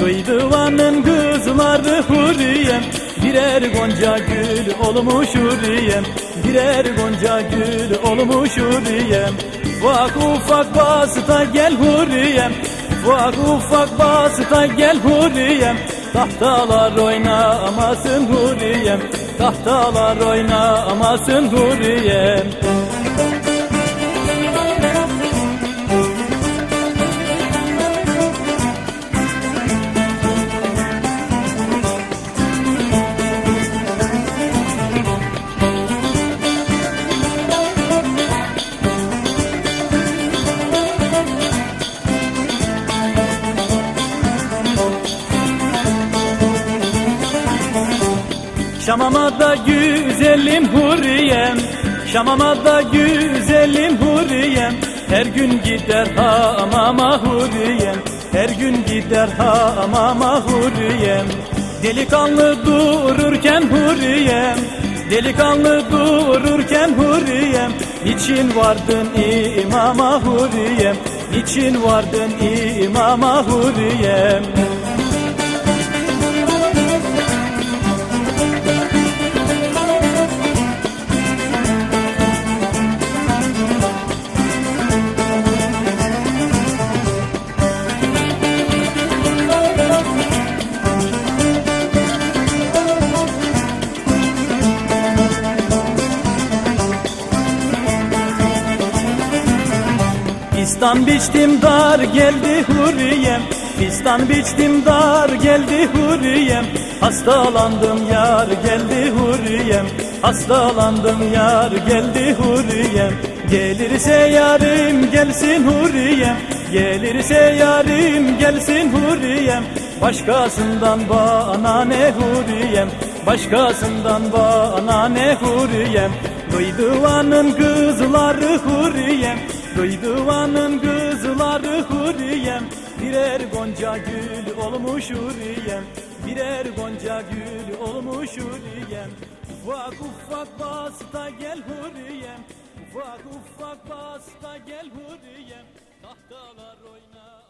Duyduvanın kızları Hurriyem. Birer gonca gül olmuş Hurriyem. Birer gonca gül olmuş Hurriyem. Ufak ufak basıta gel Hurriyem. Ufak ufak basıta gel Hurriyem. Tahtalar oynamasın Hurriyem. Tahtalar oynamasın Hurriyem Şamama da güzelim Hurriyem. Şamama da güzelim Hurriyem. Her gün gider hamama Hurriyem. Her gün gider hamama Hurriyem. Delikanlı dururken Hurriyem. Delikanlı dururken Hurriyem. Niçin vardın imama Hurriyem? Niçin vardın imama Hurriyem Fistan biçtim dar geldi hurriyem Fistan biçtim dar geldi hurriyem Hastalandım yar geldi hurriyem Hastalandım yar geldi hurriyem Gelirse yarim gelsin hurriyem Gelirse yarim gelsin hurriyem Başkasından bana ne hurriyem Başkasından bana ne hurriyem Duyduvanın kızları hurriyem Duyduvanın kızları hurriyem Birer gonca gül olmuş hurriyem Birer gonca gül olmuş hurriyem Ufak ufak basta gel hurriyem Ufak ufak basta gel hurriyem Tahtalar oynar